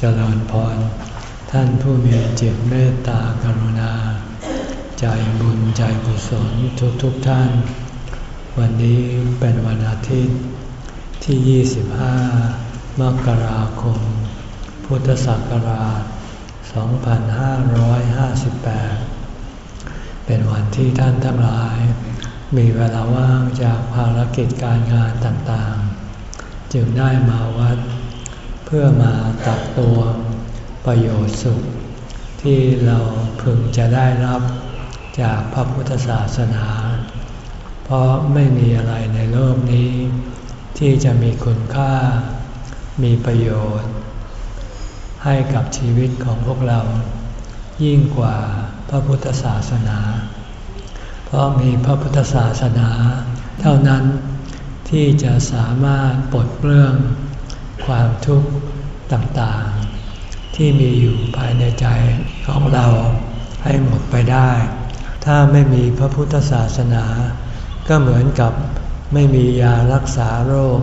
เจริญพร ท่านผู้มีจิตเมตตากรุณา ใจบุญใจกุศลทุกทุกท่าน วันนี้เป็นวันอาทิตย์ที่ 25 มกราคม พุทธศักราช 2558 เป็นวันที่ท่านทั้งหลาย มีเวลาว่างจากภารกิจการงานต่างๆ จึงได้มาวัด เพื่อมาตักตวงประโยชน์สุข ที่เราพึงจะได้รับจากพระพุทธศาสนา เพราะไม่มีอะไรในโลกนี้ ที่จะมีคุณค่า มีประโยชน์ ให้กับชีวิตของพวกเรา ยิ่งกว่าพระพุทธศาสนา เพราะมีพระพุทธศาสนา เท่านั้นที่จะสามารถปลดเปลื้อง ความทุกข์ต่างๆ ที่มีอยู่ภายในใจของเราให้หมดไปได้ ถ้าไม่มีพระพุทธศาสนา ก็เหมือนกับไม่มียารักษาโรค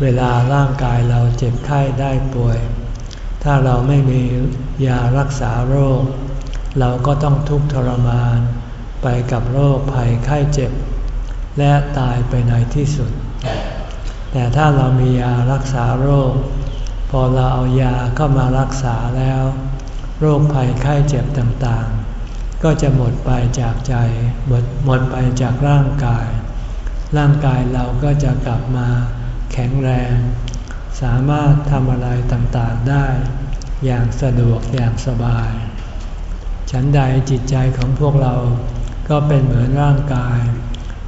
เวลาร่างกายเราเจ็บไข้ได้ป่วย ถ้าเราไม่มียารักษาโรค เราก็ต้องทุกข์ทรมาน ไปกับโรคภัยไข้เจ็บ และตายไปในที่สุด แต่ถ้าเรามียารักษาโรค พอเราเอายาเข้ามารักษาแล้ว โรคภัยไข้เจ็บต่างๆ ก็จะหมดไปจากใจ หมดหมดไปจากร่างกาย ร่างกายเราก็จะกลับมาแข็งแรง สามารถทำอะไรต่างๆได้ อย่างสะดวกอย่างสบาย ฉันใดจิตใจของพวกเราก็เป็นเหมือนร่างกาย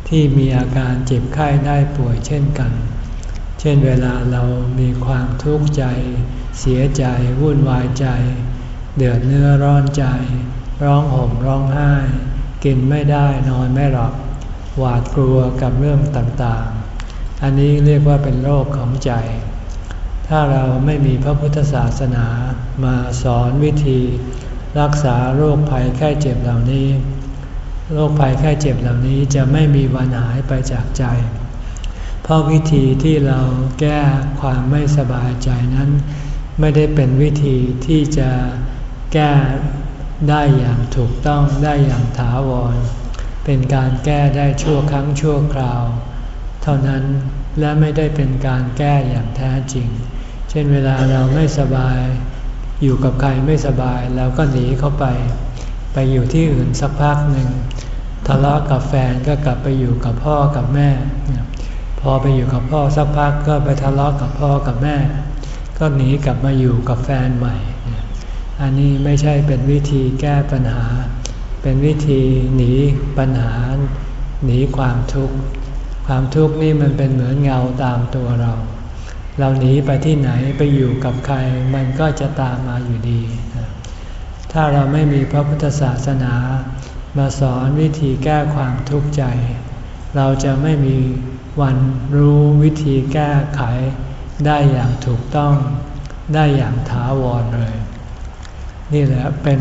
ที่มีอาการเจ็บไข้ได้ป่วยเช่นกันเช่นเวลาเรามีความทุกข์ใจ เสียใจวุ่นวายใจ เดือดเนื้อร้อนใจ ร้องห่มร้องไห้ กินไม่ได้นอนไม่หลับหวาดกลัวกับเรื่องต่างๆ อันนี้เรียกว่าเป็นโรคของใจ ถ้าเราไม่มีพระพุทธศาสนามาสอนวิธี รักษาโรคภัยไข้เจ็บเหล่านี้ โรคภัยไข้เจ็บเหล่านี้จะไม่มีวันหายไปจากใจ เพราะวิธีที่เราแก้ความไม่สบายใจนั้น ไม่ได้เป็นวิธีที่จะแก้ได้อย่างถูกต้องได้อย่างถาวร เป็นการแก้ได้ชั่วครั้งชั่วคราว เท่านั้นและไม่ได้เป็นการแก้อย่างแท้จริง เช่นเวลาเราไม่สบาย อยู่กับใครไม่สบายเราก็หนีเข้าไป ไปอยู่ที่อื่นสักพักหนึ่งทะเลาะกับแฟนก็กลับไปอยู่กับพ่อกับแม่ พอไปอยู่กับพ่อสักพักก็ไปทะเลาะกับพ่อกับแม่ ก็หนีกลับมาอยู่กับแฟนใหม่ อันนี้ไม่ใช่เป็นวิธีแก้ปัญหา เป็นวิธีหนีปัญหา หนีความทุกข์ ความทุกข์นี่มันเป็นเหมือนเงาตามตัวเรา เราหนีไปที่ไหนไปอยู่กับใครมันก็จะตามมาอยู่ดี ถ้าเราไม่มีพระพุทธศาสนามาสอนวิธีแก้ความทุกข์ใจ เราจะไม่มี วันรู้วิธีแก้ไขได้อย่างถูกต้อง ได้อย่างถาวรเลย นี่แหละเป็น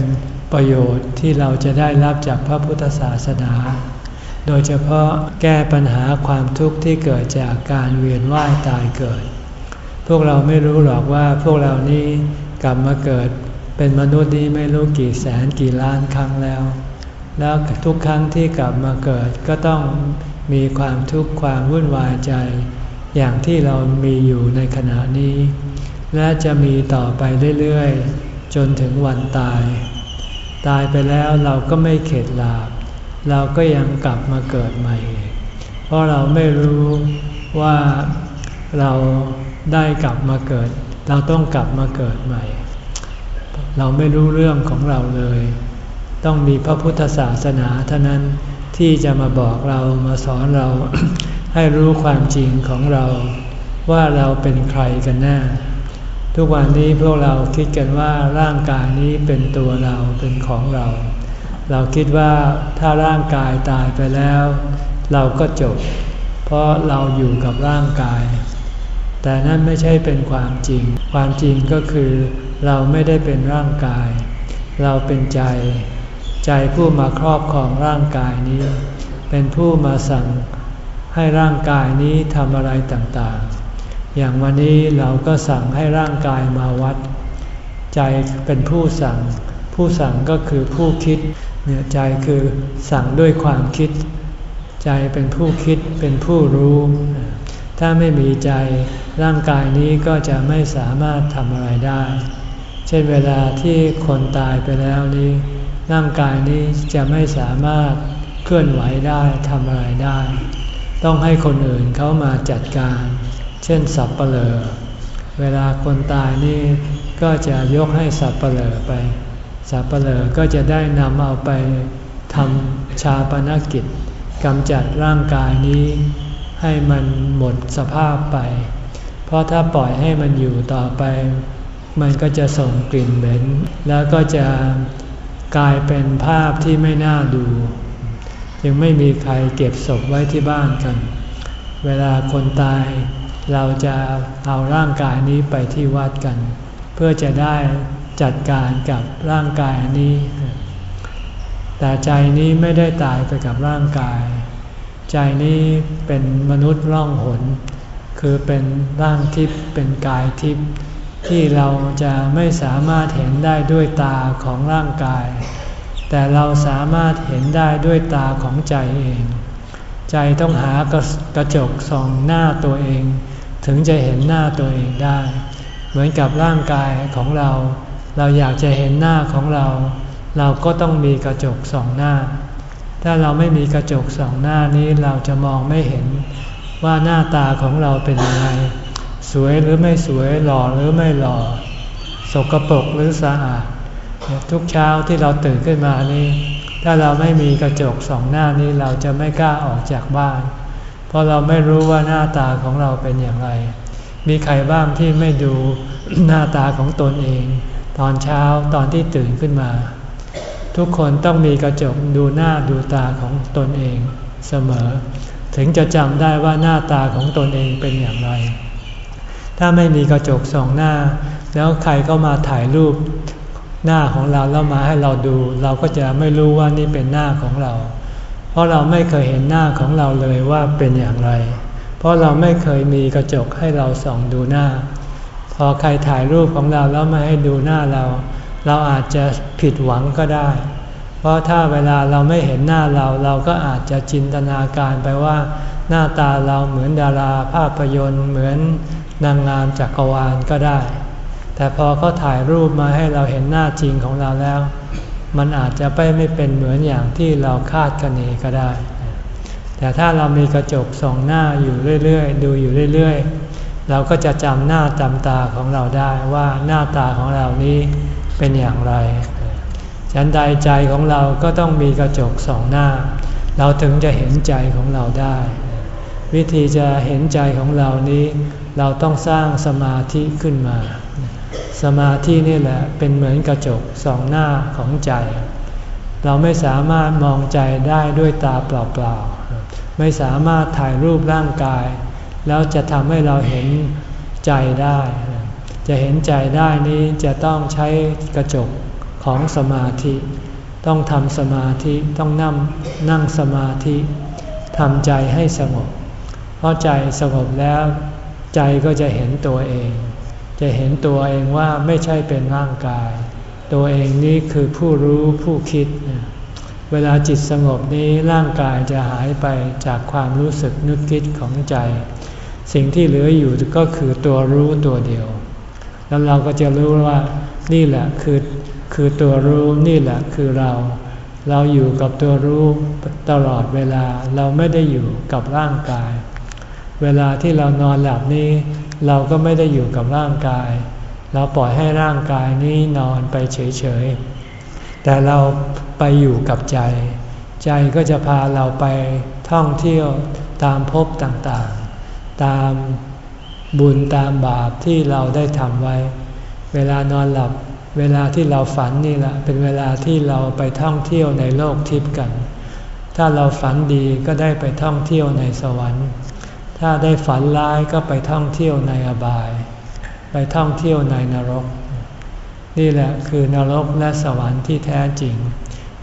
ประโยชน์ที่เราจะได้รับจากพระพุทธศาสนา โดยเฉพาะแก้ปัญหาความทุกข์ที่เกิดจากการเวียนว่ายตายเกิด พวกเราไม่รู้หรอกว่าพวกเรานี้กลับมาเกิดเป็นมนุษย์นี้ไม่รู้กี่แสนกี่ล้านครั้งแล้ว แล้วทุกครั้งที่กลับมาเกิดก็ต้อง มีความทุกข์ความวุ่นวายใจ อย่างที่เรามีอยู่ในขณะนี้ และจะมีต่อไปเรื่อยๆ จนถึงวันตาย ตายไปแล้วเราก็ไม่เข็ดหลาบ เราก็ยังกลับมาเกิดใหม่ เพราะเราไม่รู้ว่าเราได้กลับมาเกิด เราต้องกลับมาเกิดใหม่ เราไม่รู้เรื่องของเราเลย ต้องมีพระพุทธศาสนาเท่านั้น ที่จะมาบอกเรามาสอนเราให้รู้ความจริงของเราว่าเราเป็นใครกันแน่ทุกวันนี้พวกเราคิดกันว่าร่างกายนี้เป็นตัวเราเป็นของเรา เราคิดว่าถ้าร่างกายตายไปแล้ว เราก็จบ เพราะเราอยู่กับร่างกาย แต่นั่นไม่ใช่เป็นความจริง ความจริงก็คือ เราไม่ได้เป็นร่างกาย เราเป็นใจ ใจผู้มาครอบครองร่างกายนี้ เป็นผู้มาสั่งให้ร่างกายนี้ทำอะไรต่างๆ อย่างวันนี้เราก็สั่งให้ร่างกายมาวัด ใจเป็นผู้สั่ง ผู้สั่งก็คือผู้คิดเนี่ยใจคือสั่งด้วยความคิด ใจเป็นผู้คิดเป็นผู้รู้ ถ้าไม่มีใจร่างกายนี้ก็จะไม่สามารถทำอะไรได้ เช่นเวลาที่คนตายไปแล้วนี้ ร่างกายนี้จะไม่สามารถเคลื่อนไหวได้ทำอะไรได้ ต้องให้คนอื่นเขามาจัดการ เช่นสับเปลอเวลาคนตายนี่ก็จะยกให้สับเปลอไป สับเปลอก็จะได้นำเอาไปทำชาปนกิจกำจัดร่างกายนี้ให้มันหมดสภาพไป เพราะถ้าปล่อยให้มันอยู่ต่อไป มันก็จะส่งกลิ่นเหม็น แล้วก็จะ กลายเป็นภาพที่ไม่น่าดู จึงไม่มีใครเก็บศพไว้ที่บ้านกัน เวลาคนตาย เราจะเอาร่างกายนี้ไปที่วัดกัน เพื่อจะได้จัดการกับร่างกายนี้ แต่ใจนี้ไม่ได้ตายไปกับร่างกาย ใจนี้เป็นมนุษย์ร่องหน คือเป็นร่างทิพย์เป็นกายทิพย์ ที่เราจะไม่สามารถเห็นได้ด้วยตาของร่างกาย แต่เราสามารถเห็นได้ด้วยตาของใจเอง ใจต้องหากระกระจกส่องหน้าตัวเอง ถึงจะเห็นหน้าตัวเองได้ เหมือนกับร่างกายของเรา เราอยากจะเห็นหน้าของเรา เราก็ต้องมีกระจกส่องหน้า ถ้าเราไม่มีกระจกส่องหน้านี้เราจะมองไม่เห็นว่าหน้าตาของเราเป็นยังไง สวยหรือไม่สวยหล่อหรือไม่หล่อ สกปรกหรือสะอาดทุกเช้าที่เราตื่นขึ้นมานี้ถ้าเราไม่มีกระจกสองหน้านี้เราจะไม่กล้าออกจากบ้าน เพราะเราไม่รู้ว่าหน้าตาของเราเป็นอย่างไร มีใครบ้างที่ไม่ดูหน้าตาของตนเอง ตอนเช้าตอนที่ตื่นขึ้นมา ทุกคนต้องมีกระจกดูหน้าดูตาของตนเองเสมอ ถึงจะจำได้ว่าหน้าตาของตนเองเป็นอย่างไร ถ้าไม่มีกระจกสองหน้า แล้วใครก็มาถ่ายรูปหน้าของเราแล้วมาให้เราดู เราก็จะไม่รู้ว่านี่เป็นหน้าของเรา เพราะเราไม่เคยเห็นหน้าของเราเลยว่าเป็นอย่างไร เพราะเราไม่เคยมีกระจกให้เราส่องดูหน้า พอใครถ่ายรูปของเราแล้วมาให้ดูหน้าเรา เราอาจจะผิดหวังก็ได้ เพราะถ้าเวลาเราไม่เห็นหน้าเรา เราก็อาจจะจินตนาการไปว่า หน้าตาเราเหมือนดาราภาพยนตร์เหมือน นางงามจักรวาลก็ได้ แต่พอเขาถ่ายรูปมาให้เราเห็นหน้าจริงของเราแล้ว มันอาจจะไปไม่เป็นเหมือนอย่างที่เราคาดคะเนก็ได้ แต่ถ้าเรามีกระจกส่องหน้าอยู่เรื่อยๆ ดูอยู่เรื่อยๆ เราก็จะจำหน้าจำตาของเราได้ว่าหน้าตาของเรานี้เป็นอย่างไรฉันใดใจของเราก็ต้องมีกระจกสองหน้า เราถึงจะเห็นใจของเราได้ วิธีจะเห็นใจของเรานี้ เราต้องสร้างสมาธิขึ้นมา สมาธินี่แหละเป็นเหมือนกระจกสองหน้าของใจ เราไม่สามารถมองใจได้ด้วยตาเปล่าๆ ไม่สามารถถ่ายรูปร่างกาย แล้วจะทำให้เราเห็นใจได้ จะเห็นใจได้นี้จะต้องใช้กระจกของสมาธิ ต้องทำสมาธิต้องนั่งนั่งสมาธิทำใจให้สงบ เพราะใจสงบแล้ว ใจก็จะเห็นตัวเอง จะเห็นตัวเองว่าไม่ใช่เป็นร่างกาย ตัวเองนี้คือผู้รู้ผู้คิด เวลาจิตสงบนี้ร่างกายจะหายไปจากความรู้สึกนึกคิดของใจ สิ่งที่เหลืออยู่ก็คือตัวรู้ตัวเดียว แล้วเราก็จะรู้ว่านี่แหละคือคือตัวรู้นี่แหละคือเรา เราอยู่กับตัวรู้ตลอดเวลาเราไม่ได้อยู่กับร่างกาย เวลาที่เรานอนหลับนี้ เราก็ไม่ได้อยู่กับร่างกาย เราปล่อยให้ร่างกายนี้นอนไปเฉยๆ แต่เราไปอยู่กับใจ ใจก็จะพาเราไปท่องเที่ยวตามภพต่างๆ ตามบุญตามบาปที่เราได้ทำไว้ เวลานอนหลับ เวลาที่เราฝันนี่แหละเป็นเวลาที่เราไปท่องเที่ยวในโลกทิพย์กัน ถ้าเราฝันดีก็ได้ไปท่องเที่ยวในสวรรค์ ถ้าได้ฝันร้ายก็ไปท่องเที่ยวในอบาย ไปท่องเที่ยวในนรก นี่แหละคือนรกและสวรรค์ที่แท้จริง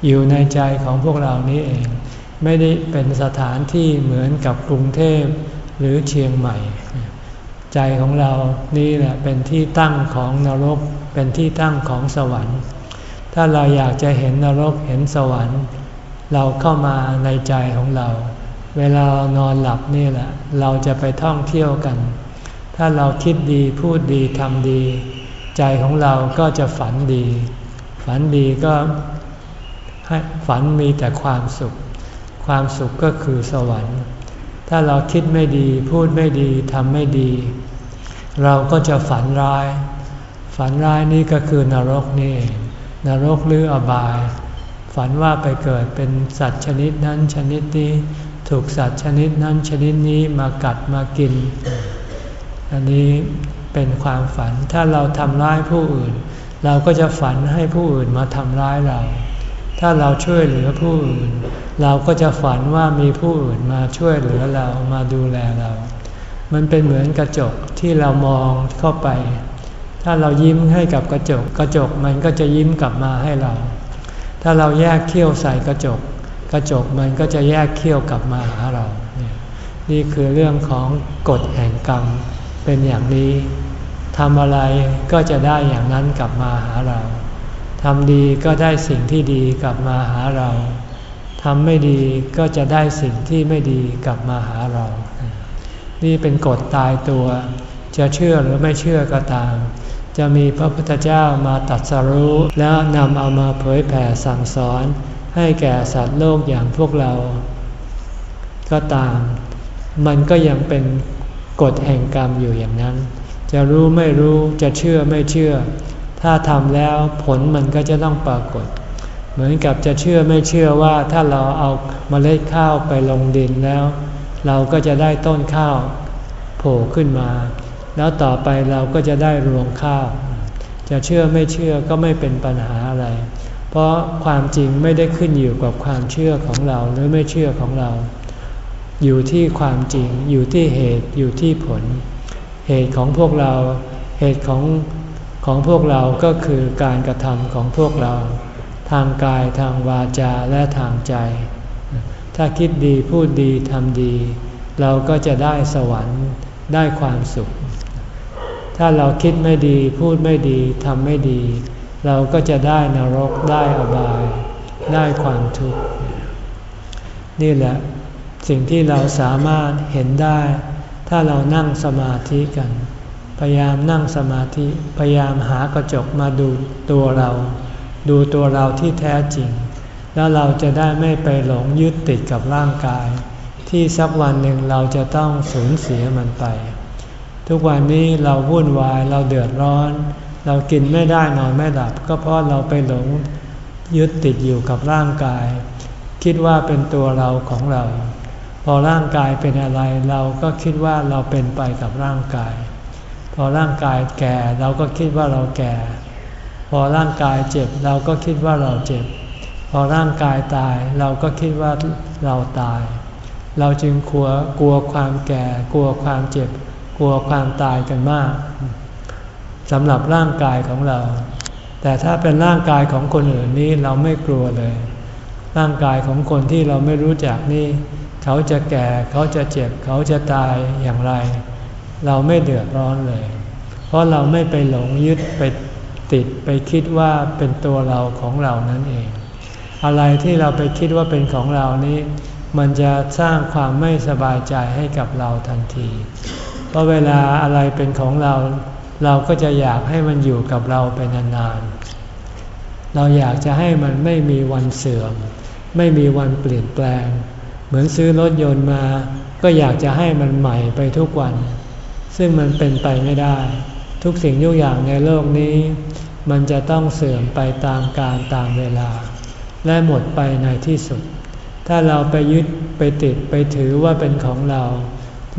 อยู่ในใจของพวกเรานี้เอง ไม่ได้เป็นสถานที่เหมือนกับกรุงเทพหรือเชียงใหม่ ใจของเรานี่แหละเป็นที่ตั้งของนรก เป็นที่ตั้งของสวรรค์ ถ้าเราอยากจะเห็นนรกเห็นสวรรค์ เราเข้ามาในใจของเรา เวลานอนหลับนี่แหละ เราจะไปท่องเที่ยวกัน ถ้าเราคิดดีพูดดีทำดี ใจของเราก็จะฝันดี ฝันดีก็ให้ฝันมีแต่ความสุข ความสุขก็คือสวรรค์ ถ้าเราคิดไม่ดีพูดไม่ดีทำไม่ดี เราก็จะฝันร้าย ฝันร้ายนี่ก็คือนรกนี่นรกหรืออบาย ฝันว่าไปเกิดเป็นสัตว์ชนิดนั้นชนิดนี้ ถูกสัตว์ชนิดนั้นชนิดนี้มากัดมากิน อันนี้เป็นความฝัน ถ้าเราทำร้ายผู้อื่น เราก็จะฝันให้ผู้อื่นมาทำร้ายเรา ถ้าเราช่วยเหลือผู้อื่น เราก็จะฝันว่ามีผู้อื่นมาช่วยเหลือเรามาดูแลเรา มันเป็นเหมือนกระจกที่เรามองเข้าไป ถ้าเรายิ้มให้กับกระจก กระจกมันก็จะยิ้มกลับมาให้เรา ถ้าเราแยกเขี้ยวใส่กระจก กระจกมันก็จะแยกเขี้ยวกลับมาหาเรา นี่คือเรื่องของกฎแห่งกรรมเป็นอย่างนี้ทำอะไรก็จะได้อย่างนั้นกลับมาหาเราทำดีก็ได้สิ่งที่ดีกลับมาหาเราทำไม่ดีก็จะได้สิ่งที่ไม่ดีกลับมาหาเรา นี่เป็นกฎตายตัว จะเชื่อหรือไม่เชื่อก็ตาม จะมีพระพุทธเจ้ามาตัดสรู้แล้วนำเอามาเผยแผ่สั่งสอน ให้แก่สัตว์โลกอย่างพวกเรา ก็ตาม มันก็ยังเป็นกฎแห่งกรรมอยู่อย่างนั้น จะรู้ไม่รู้จะเชื่อไม่เชื่อ ถ้าทำแล้วผลมันก็จะต้องปรากฏ เหมือนกับจะเชื่อไม่เชื่อว่าถ้าเราเอาเมล็ดข้าวไปลงดินแล้ว เราก็จะได้ต้นข้าวโผล่ขึ้นมา แล้วต่อไปเราก็จะได้รวงข้าว จะเชื่อไม่เชื่อก็ไม่เป็นปัญหาอะไร เพราะความจริงไม่ได้ขึ้นอยู่กับความเชื่อของเราหรือไม่เชื่อของเรา อยู่ที่ความจริงอยู่ที่เหตุอยู่ที่ผล เหตุของพวกเรา เหตุของของพวกเราก็คือการกระทำของพวกเรา ทางกายทางวาจาและทางใจ ถ้าคิดดีพูดดีทำดี เราก็จะได้สวรรค์ได้ความสุข ถ้าเราคิดไม่ดีพูดไม่ดีทำไม่ดี เราก็จะได้นรกได้อบาย ได้ความทุกข์ นี่แหละสิ่งที่เราสามารถเห็นได้ ถ้าเรานั่งสมาธิกัน พยายามนั่งสมาธิ พยายามหากระจกมาดูตัวเรา ดูตัวเราที่แท้จริง แล้วเราจะได้ไม่ไปหลงยึดติดกับร่างกาย ที่สักวันหนึ่งเราจะต้องสูญเสียมันไป ทุกวันนี้เราวุ่นวายเราเดือดร้อน เรากินไม่ได้นอนไม่หลับ ก็เพราะเราไปหลงยึดติดอยู่กับร่างกาย คิดว่าเป็นตัวเราของเรา พอร่างกายเป็นอะไรเราก็คิดว่าเราเป็นไปกับร่างกาย พอร่างกายแก่เราก็คิดว่าเราแก่ พอร่างกายเจ็บเราก็คิดว่าเราเจ็บ พอร่างกายตายเราก็คิดว่าเราตาย เราจึงกลัวกลัวความแก่ กลัวความเจ็บ กลัวความตายกันมาก สำหรับร่างกายของเรา แต่ถ้าเป็นร่างกายของคนอื่นนี้เราไม่กลัวเลย ร่างกายของคนที่เราไม่รู้จักนี่ เขาจะแก่เขาจะเจ็บ เขาจะตายอย่างไร เราไม่เดือดร้อนเลย เพราะเราไม่ไปหลงยึดไปติดไปคิดว่าเป็นตัวเราของเรานั่นเอง อะไรที่เราไปคิดว่าเป็นของเรานี้ มันจะสร้างความไม่สบายใจให้กับเราทันที เพราะเวลาอะไรเป็นของเรา เราก็จะอยากให้มันอยู่กับเราไปนานๆ เราอยากจะให้มันไม่มีวันเสื่อม ไม่มีวันเปลี่ยนแปลง เหมือนซื้อรถยนต์มา ก็อยากจะให้มันใหม่ไปทุกวัน ซึ่งมันเป็นไปไม่ได้ ทุกสิ่งทุกอย่างในโลกนี้ มันจะต้องเสื่อมไปตามการตามเวลา และหมดไปในที่สุด ถ้าเราไปยึดไปติดไปถือว่าเป็นของเรา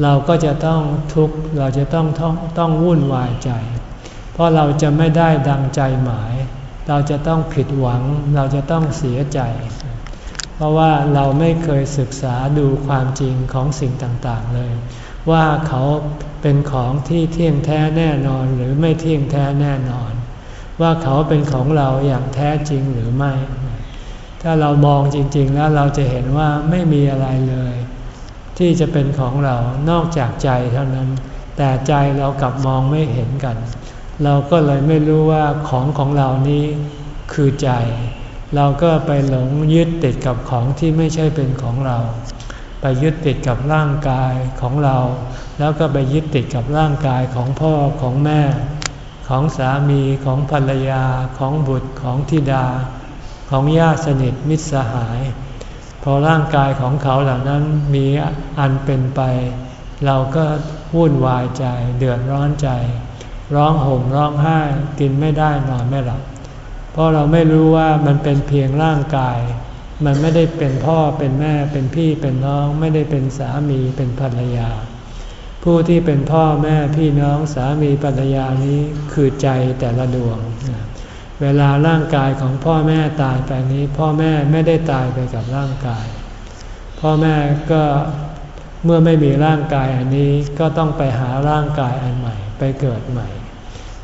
เราก็จะต้องทุกข์เราจะต้องต้องต้องวุ่นวายใจ เพราะเราจะไม่ได้ดังใจหมาย เราจะต้องผิดหวัง เราจะต้องเสียใจ เพราะว่าเราไม่เคยศึกษาดูความจริงของสิ่งต่างๆเลย ว่าเขาเป็นของที่เที่ยงแท้แน่นอนหรือไม่เที่ยงแท้แน่นอน ว่าเขาเป็นของเราอย่างแท้จริงหรือไม่ ถ้าเรามองจริง ๆ แล้วเราจะเห็นว่าไม่มีอะไรเลย ที่จะเป็นของเรานอกจากใจเท่านั้น แต่ใจเรากลับมองไม่เห็นกัน เราก็เลยไม่รู้ว่าของของเรานี้คือใจ เราก็ไปหลงยึดติดกับของที่ไม่ใช่เป็นของเรา ไปยึดติดกับร่างกายของเรา แล้วก็ไปยึดติดกับร่างกายของพ่อของแม่ ของสามีของภรรยาของบุตรของธิดา ของญาติสนิทมิตรสหาย พอร่างกายของเขาเหล่านั้นมีอันเป็นไป เราก็วุ่นวายใจเดือดร้อนใจ ร้องห่มร้องไห้กินไม่ได้นอนไม่หลับเพราะเราไม่รู้ว่ามันเป็นเพียงร่างกาย มันไม่ได้เป็นพ่อเป็นแม่เป็นพี่เป็นน้อง ไม่ได้เป็นสามีเป็นภรรยา ผู้ที่เป็นพ่อแม่พี่น้องสามีภรรยานี้คือใจแต่ละดวง เวลาร่างกายของพ่อแม่ตายไปนี้ พ่อแม่ไม่ได้ตายไปกับร่างกาย พ่อแม่ก็เมื่อไม่มีร่างกายอันนี้ก็ต้องไปหาร่างกายอันใหม่ ไปเกิดใหม่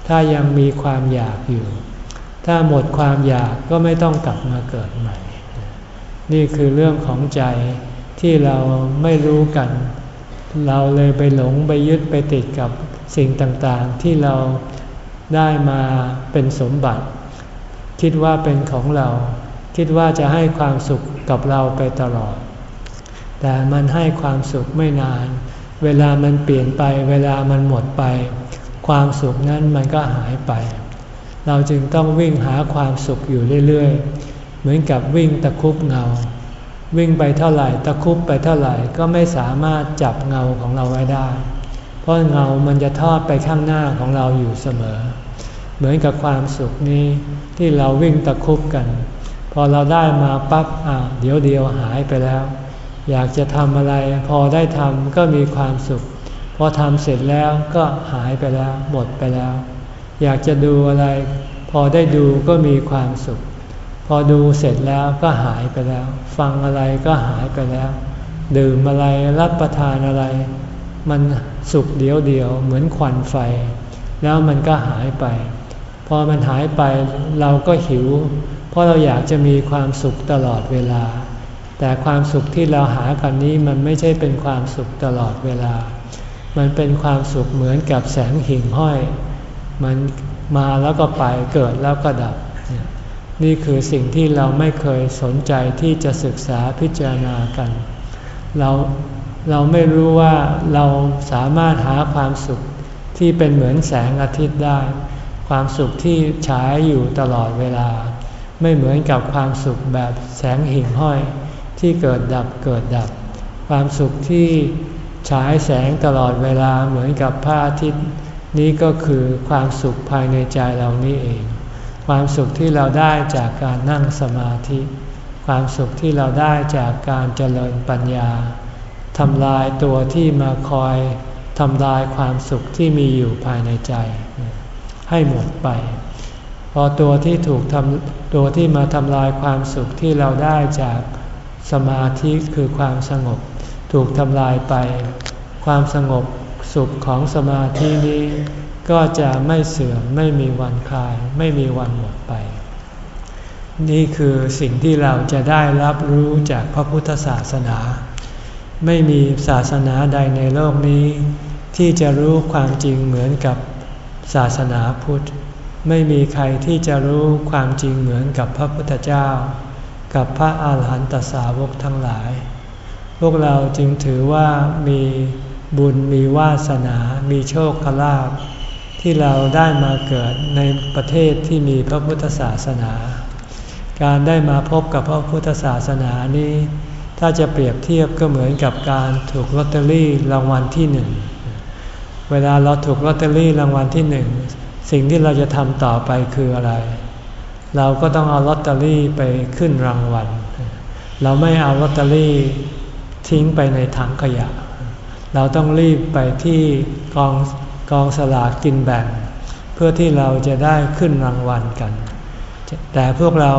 ถ้ายังมีความอยากอยู่ ถ้าหมดความอยากก็ไม่ต้องกลับมาเกิดใหม่ นี่คือเรื่องของใจที่เราไม่รู้กัน เราเลยไปหลงไปยึดไปติดกับสิ่งต่างๆ ที่เราได้มาเป็นสมบัติ คิดว่าเป็นของเรา คิดว่าจะให้ความสุขกับเราไปตลอด แต่มันให้ความสุขไม่นาน เวลามันเปลี่ยนไป เวลามันหมดไป ความสุขนั้นมันก็หายไป เราจึงต้องวิ่งหาความสุขอยู่เรื่อยๆ เหมือนกับวิ่งตะคุบเงา วิ่งไปเท่าไหร่ตะคุบไปเท่าไหร่ก็ไม่สามารถจับเงาของเราไว้ได้ เพราะเงามันจะทอดไปข้างหน้าของเราอยู่เสมอ เหมือนกับความสุขนี้ ที่เราวิ่งตะคุบกัน พอเราได้มาปั๊บอ่าเดี๋ยวเดียวหายไปแล้ว อยากจะทำอะไร พอได้ทำก็มีความสุข พอทำเสร็จแล้วก็หายไปแล้ว หมดไปแล้ว อยากจะดูอะไร พอได้ดูก็มีความสุข พอดูเสร็จแล้วก็หายไปแล้ว ฟังอะไรก็หายไปแล้ว ดื่มอะไรรับประทานอะไร มันสุขเดียวเดียวเหมือนควันไฟ แล้วมันก็หายไป พอมันหายไปเราก็หิว เพราะเราอยากจะมีความสุขตลอดเวลา แต่ความสุขที่เราหากันนี้มันไม่ใช่เป็นความสุขตลอดเวลา มันเป็นความสุขเหมือนกับแสงหิ่งห้อย มันมาแล้วก็ไปเกิดแล้วก็ดับ นี่คือสิ่งที่เราไม่เคยสนใจที่จะศึกษาพิจารณากัน เราเราไม่รู้ว่าเราสามารถหาความสุขที่เป็นเหมือนแสงอาทิตย์ได้ ความสุขที่ฉายอยู่ตลอดเวลา ไม่เหมือนกับความสุขแบบแสงหิ่งห้อยที่เกิดดับเกิดดับ ความสุขที่ฉายแสงตลอดเวลาเหมือนกับพระอาทิตย์นี้ก็คือความสุขภายในใจเรานี่เอง ความสุขที่เราได้จากการนั่งสมาธิ ความสุขที่เราได้จากการเจริญปัญญาทำลายตัวที่มาคอยทำลายความสุขที่มีอยู่ภายในใจ ให้หมดไป พอตัวที่ถูกทำตัวที่มาทำลายความสุขที่เราได้จากสมาธิคือความสงบ ถูกทำลายไป ความสงบสุขของสมาธินี้ ก็จะไม่เสื่อมไม่มีวันคลาย ไม่มีวันหมดไป นี่คือสิ่งที่เราจะได้รับรู้จากพระพุทธศาสนา ไม่มีศาสนาใดในโลกนี้ ที่จะรู้ความจริงเหมือนกับ ศาสนาพุทธ ไม่มีใครที่จะรู้ความจริงเหมือนกับพระพุทธเจ้า กับพระอาหารหันตสาวกทั้งหลาย พวกเราจึงถือว่ามีบุญมีวาสนา มีโชคลาภที่เราได้มาเกิดในประเทศที่มีพระพุทธศาสนา การได้มาพบกับพระพุทธศาสนานี้ ถ้าจะเปรียบเทียบก็เหมือนกับการถูกลอตเตอรี่รางวัลที่หนึ่ง เวลาเราถูกลอตเตอรี่รางวัลที่หนึ่งสิ่งที่เราจะทำต่อไปคืออะไร เราก็ต้องเอาลอตเตอรี่ไปขึ้นรางวัล เราไม่เอาลอตเตอรี่ทิ้งไปในถังขยะ เราต้องรีบไปที่กองกองสลากกินแบ่ง เพื่อที่เราจะได้ขึ้นรางวัลกัน แต่พวกเรา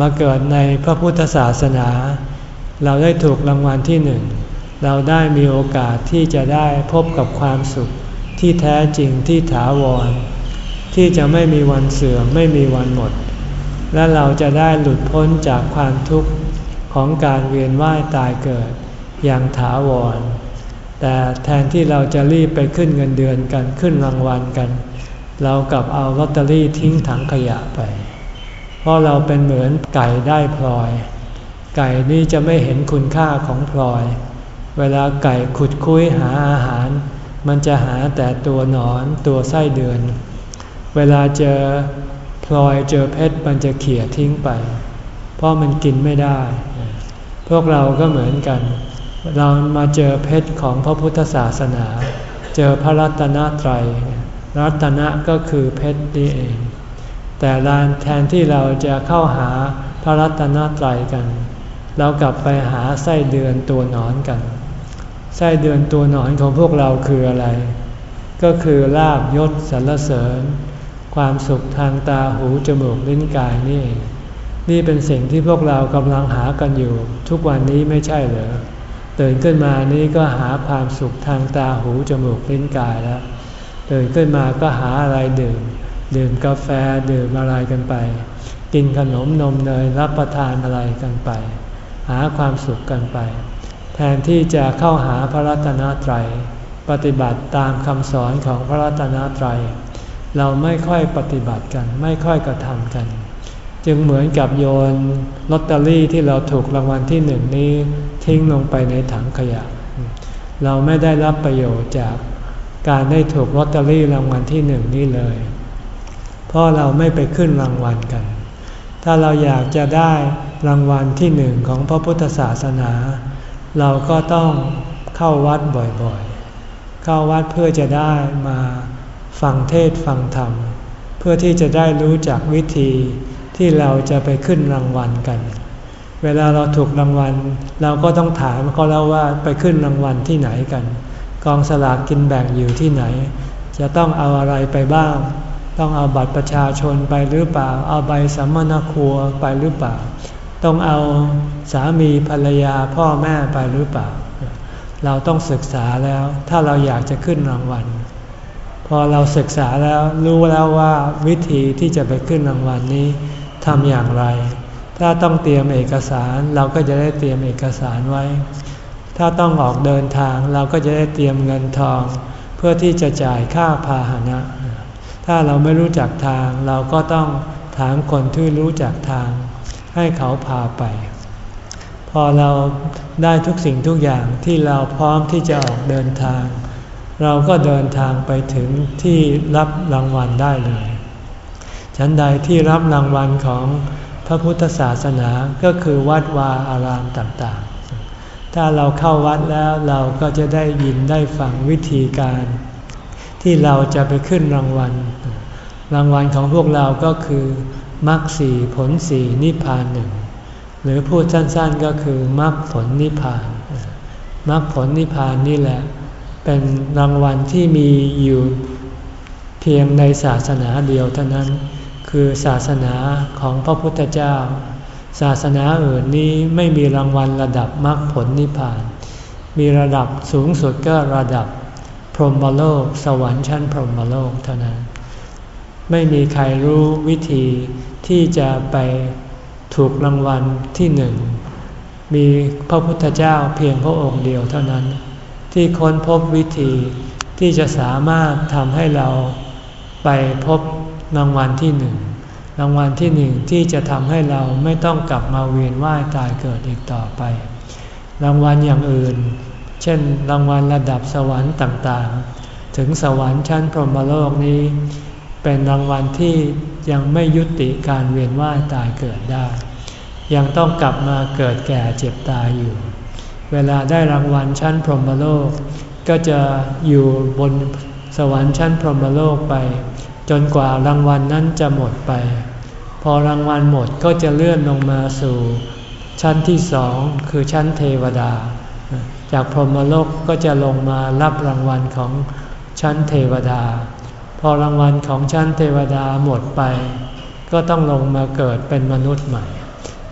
มาเกิดในพระพุทธศาสนา เราได้ถูกรางวัลที่หนึ่ง เราได้มีโอกาสที่จะได้พบกับความสุข ที่แท้จริงที่ถาวร ที่จะไม่มีวันเสื่อมไม่มีวันหมด และเราจะได้หลุดพ้นจากความทุกข์ของการเวียนว่ายตายเกิดอย่างถาวร แต่แทนที่เราจะรีบไปขึ้นเงินเดือนกันขึ้นรางวัลกัน เรากลับเอาลอตเตอรี่ทิ้งถังขยะไป เพราะเราเป็นเหมือนไก่ได้พลอย ไก่นี่จะไม่เห็นคุณค่าของพลอย เวลาไก่ขุดคุ้ยหาอาหาร มันจะหาแต่ตัวหนอนตัวไส้เดือน เวลาเจอพลอยเจอเพชรมันจะเขี่ยทิ้งไป เพราะมันกินไม่ได้ พวกเราก็เหมือนกัน เรามาเจอเพชรของพระพุทธศาสนา เจอพระรัตนตรัย รัตนะก็คือเพชรนี่เอง แต่ลานแทนที่เราจะเข้าหาพระรัตนตรัยกัน เรากลับไปหาไส้เดือนตัวหนอนกัน ไส้เดือนตัวหนอนของพวกเราคืออะไร ก็คือลาบยศสรรเสริญ ความสุขทางตาหูจมูกลิ้นกายนี่ นี่เป็นสิ่งที่พวกเรากำลังหากันอยู่ ทุกวันนี้ไม่ใช่เหรอตื่นขึ้นมานี้ก็หาความสุขทางตาหูจมูกลิ้นกายแล้วตื่นขึ้นมาก็หาอะไรดื่ม ดื่มกาแฟดื่มอะไรกันไป กินขนมนมเนยรับประทานอะไรกันไป หาความสุขกันไป แทนที่จะเข้าหาพระรัตนตรัย ปฏิบัติตามคำสอนของพระรัตนตรัย เราไม่ค่อยปฏิบัติกันไม่ค่อยกระทำกัน จึงเหมือนกับโยนลอตเตอรี่ที่เราถูกรางวัลที่หนึ่งนี้ทิ้งลงไปในถังขยะ เราไม่ได้รับประโยชน์จากการได้ถูกลอตเตอรี่รางวัลที่หนึ่งนี่เลย เพราะเราไม่ไปขึ้นรางวัลกัน ถ้าเราอยากจะได้รางวัลที่หนึ่งของพระพุทธศาสนา เราก็ต้องเข้าวัดบ่อยๆ เข้าวัดเพื่อจะได้มาฟังเทศฟังธรรม เพื่อที่จะได้รู้จักวิธีที่เราจะไปขึ้นรางวัลกัน เวลาเราถูกรางวัล เราก็ต้องถามเขาแล้วว่าไปขึ้นรางวัลที่ไหนกัน กองสลากกินแบ่งอยู่ที่ไหน จะต้องเอาอะไรไปบ้าง ต้องเอาบัตรประชาชนไปหรือเปล่า เอาใบสัมมนาครัวไปหรือเปล่า ต้องเอาสามีภรรยาพ่อแม่ไปหรือเปล่า เราต้องศึกษาแล้ว ถ้าเราอยากจะขึ้นรางวัล พอเราศึกษาแล้วรู้แล้วว่าวิธีที่จะไปขึ้นรางวัลนนี้ทำอย่างไร ถ้าต้องเตรียมเอกสารเราก็จะได้เตรียมเอกสารไว้ ถ้าต้องออกเดินทางเราก็จะได้เตรียมเงินทอง เพื่อที่จะจ่ายค่าพาหนะ ถ้าเราไม่รู้จักทางเราก็ต้องถามคนที่รู้จักทาง ให้เขาพาไป พอเราได้ทุกสิ่งทุกอย่างที่เราพร้อมที่จะออกเดินทาง เราก็เดินทางไปถึงที่รับรางวัลได้เลย ฉันใดที่รับรางวัลของพระพุทธศาสนาก็คือวัดวาอารามต่างๆ ถ้าเราเข้าวัดแล้วเราก็จะได้ยินได้ฟังวิธีการ ที่เราจะไปขึ้นรางวัล รางวัลของพวกเราก็คือ มรรคสี่ผลสี่นิพพานหนึ่งหรือพูดสั้นๆก็คือมรรคผลนิพพานมรรคผลนิพพานนี่แหละ เป็นรางวัลที่มีอยู่เพียงในศาสนาเดียวเท่านั้น คือศาสนาของพระพุทธเจ้า ศาสนาอื่นนี้ไม่มีรางวัลระดับมรรคผลนิพพาน มีระดับสูงสุดก็ระดับพรหมโลก สวรรค์ชั้นพรหมโลกเท่านั้น ไม่มีใครรู้วิธีที่จะไปถูกรางวัลที่หนึ่ง มีพระพุทธเจ้าเพียงพระองค์เดียวเท่านั้น ที่ค้นพบวิธีที่จะสามารถทำให้เราไปพบรางวัลที่หนึ่งรางวัลที่หนึ่งที่จะทำให้เราไม่ต้องกลับมาเวียนว่ายตายเกิดอีกต่อไป รางวัลอย่างอื่น เช่น รางวัลระดับสวรรค์ต่างๆ ถึงสวรรค์ชั้นพรหมโลกนี้ เป็นรางวัลที่ยังไม่ยุติการเวียนว่ายตายเกิดได้ ยังต้องกลับมาเกิดแก่เจ็บตายอยู่ เวลาได้รางวัลชั้นพรหมโลก ก็จะอยู่บนสวรรค์ชั้นพรหมโลกไป จนกว่ารางวัลนนั้นจะหมดไป พอรางวัลหมดก็จะเลื่อนลงมาสู่ชั้นที่สองคือชั้นเทวดา จากพรหมโลกก็จะลงมารับรางวัลของชั้นเทวดา อรางวัลของชั้นเทวดาหมดไป ก็ต้องลงมาเกิดเป็นมนุษย์ใหม่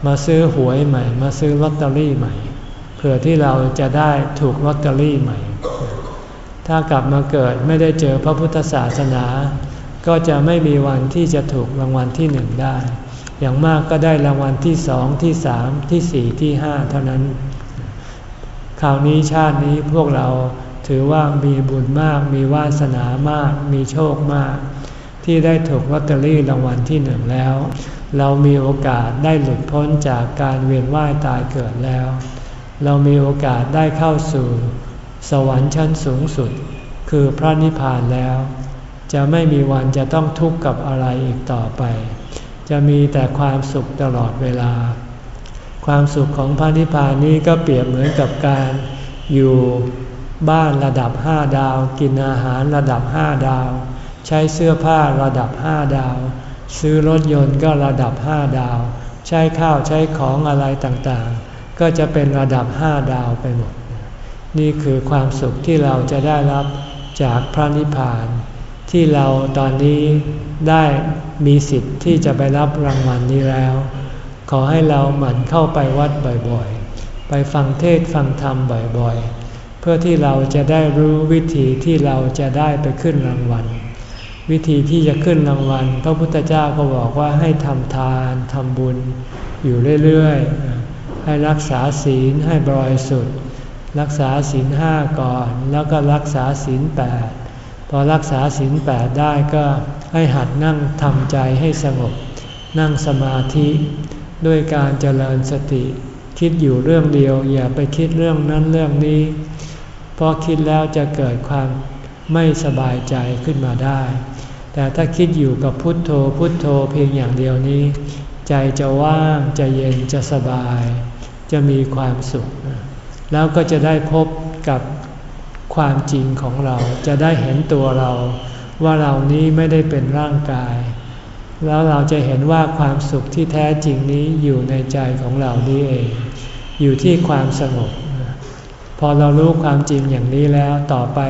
มาซื้อหวยใหม่ มาซื้อลอตเตอรี่ใหม่เพื่อที่เราจะได้ถูกลอตเตอรี่ใหม่ ถ้ากลับมาเกิดไม่ได้เจอพระพุทธศาสนา ก็จะไม่มีวันที่จะถูกรางวัลที่หนึ่งได้ อย่างมากก็ได้รางวัลที่สองที่สามที่สี่ที่ห้าเท่านั้น คราวนี้ชาตินี้พวกเรา ถือว่ามีบุญมาก มีวาสนามาก มีโชคมาก ที่ได้ถูกลอตเตอรี่รางวัลที่หนึ่งแล้ว เรามีโอกาสได้หลุดพ้นจากการเวียนว่ายตายเกิดแล้ว เรามีโอกาสได้เข้าสู่ สวรรค์ชั้นสูงสุด คือพระนิพพานแล้ว จะไม่มีวันจะต้องทุกข์กับอะไรอีกต่อไป จะมีแต่ความสุขตลอดเวลา ความสุขของพระนิพพานนี้ก็เปรียบเหมือนกับการอยู่ บ้านระดับห้าดาว กินอาหารระดับห้าดาว ใช้เสื้อผ้าระดับห้าดาว ซื้อรถยนต์ก็ระดับห้าดาว ใช้ข้าวใช้ของอะไรต่างๆ ก็จะเป็นระดับห้าดาวไปหมด นี่คือความสุขที่เราจะได้รับจากพระนิพพาน ที่เราตอนนี้ได้มีสิทธิ์ที่จะไปรับรางวัลนี้แล้ว ขอให้เราหมั่นเข้าไปวัดบ่อยๆ ไปฟังเทศฟังธรรมบ่อยๆ เพื่อที่เราจะได้รู้วิธีที่เราจะได้ไปขึ้นรางวัล วิธีที่จะขึ้นรางวัล พระพุทธเจ้าก็บอกว่าให้ทำทานทำบุญอยู่เรื่อยๆ ให้รักษาศีลให้บริสุทธิ์ รักษาศีลห้าก่อน แล้วก็รักษาศีลแปดพอรักษาศีลแปดได้ก็ให้หัดนั่งทำใจให้สงบ นั่งสมาธิด้วยการเจริญสติ คิดอยู่เรื่องเดียวอย่าไปคิดเรื่องนั้นเรื่องนี้ ราะคิดแล้วจะเกิดความไม่สบายใจขึ้นมาได้ แต่ถ้าคิดอยู่กับพุทโธพุทโธเพียงอย่างเดียวนี้ ใจจะว่างจะเย็นจะสบาย จะมีความสุข แล้วก็จะได้พบกับความจริงของเราจะได้เห็นตัวเรา ว่าเรานี้ไม่ได้เป็นร่างกาย แล้วเราจะเห็นว่าความสุขที่แท้จริงนี้อยู่ในใจของเรานี้เอง อยู่ที่ความสงบ อเรารู้ความจริงอย่างนี้แล้วต่อไป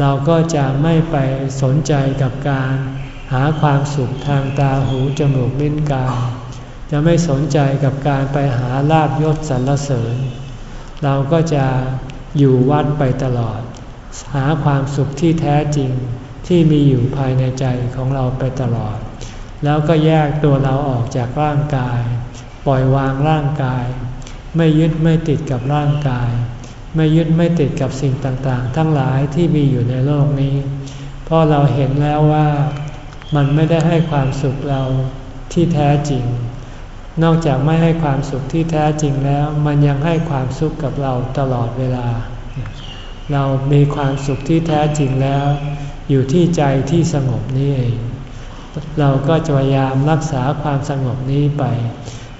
เราก็จะไม่ไปสนใจกับการหาความสุขทางตาหูจมูกลิ้นกายจะไม่สนใจกับการไปหาลาบยศสรรเสริญ เราก็จะอยู่วัดไปตลอด หาความสุขที่แท้จริงที่มีอยู่ภายในใจของเราไปตลอด แล้วก็แยกตัวเราออกจากร่างกาย ปล่อยวางร่างกาย ไม่ยึดไม่ติดกับร่างกาย ไม่ยึดไม่ติดกับสิ่งต่างๆ ทั้งหลายที่มีอยู่ในโลกนี้ เพราะเราเห็นแล้วว่ามันไม่ได้ให้ความสุขเราที่แท้จริง นอกจากไม่ให้ความสุขที่แท้จริงแล้ว มันยังให้ความสุขกับเราตลอดเวลา เรามีความสุขที่แท้จริงแล้ว อยู่ที่ใจที่สงบนี้เอง เราก็จะพยายามรักษาความสงบนี้ไป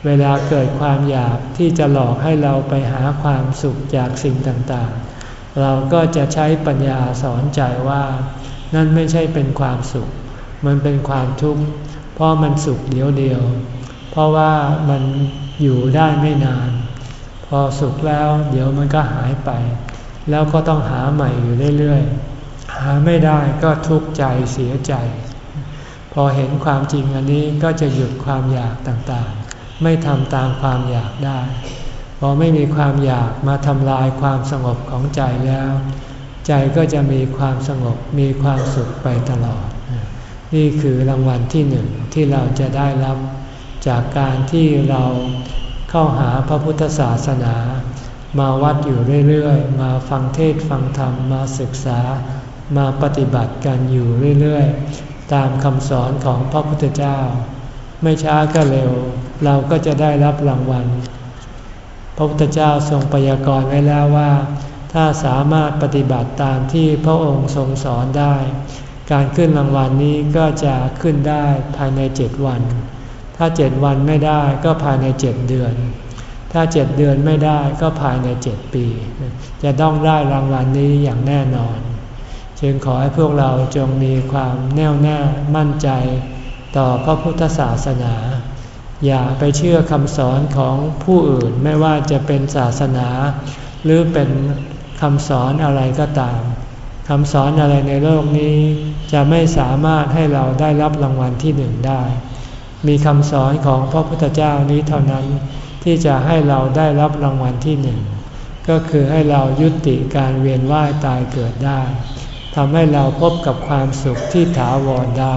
เวลาเกิดความอยากที่จะหลอกให้เราไปหาความสุขจากสิ่งต่างๆ เราก็จะใช้ปัญญาสอนใจว่า นั่นไม่ใช่เป็นความสุข มันเป็นความทุกข์เพราะมันสุขเดียวเดียว เพราะว่ามันอยู่ได้ไม่นาน พอสุขแล้วเดี๋ยวมันก็หายไป แล้วก็ต้องหาใหม่อยู่เรื่อยๆ หาไม่ได้ก็ทุกข์ใจเสียใจ พอเห็นความจริงอันนี้ก็จะหยุดความอยากต่าง ไม่ทำตามความอยากได้ พอไม่มีความอยากมาทำลายความสงบของใจแล้ว ใจก็จะมีความสงบมีความสุขไปตลอด นี่คือรางวัลที่หนึ่งที่เราจะได้รับ จากการที่เราเข้าหาพระพุทธศาสนา มาวัดอยู่เรื่อยๆ มาฟังเทศฟังธรรมมาศึกษา มาปฏิบัติกันอยู่เรื่อยๆ ตามคำสอนของพระพุทธเจ้า ไม่ช้าก็เร็ว เราก็จะได้รับรางวัล พระพุทธเจ้าทรงปยากรณ์ไว้แล้วว่า ถ้าสามารถปฏิบัติตามที่พระองค์ทรงสอนได้ การขึ้นรางวัลนี้ก็จะขึ้นได้ภายในเจ็ดวัน ถ้าเจ็ดวันไม่ได้ก็ภายในเจ็ดเดือน ถ้าเจ็ดเดือนไม่ได้ก็ภายในเจ็ดปี จะต้องได้รางวัลนนี้อย่างแน่นอน จึงขอให้พวกเราจงมีความแน่วแน่มั่นใจต่อพระพุทธศาสนา อย่าไปเชื่อคำสอนของผู้อื่นไม่ว่าจะเป็นศาสนา หรือเป็นคำสอนอะไรก็ตามคำสอนอะไรในโลกนี้ จะไม่สามารถให้เราได้รับรางวัลที่หนึ่งได้ มีคำสอนของพระพุทธเจ้านี้เท่านั้น ที่จะให้เราได้รับรางวัลที่หนึ่งก็คือให้เรายุติการเวียนว่ายตายเกิดได้ทำให้เราพบกับความสุขที่ถาวรได้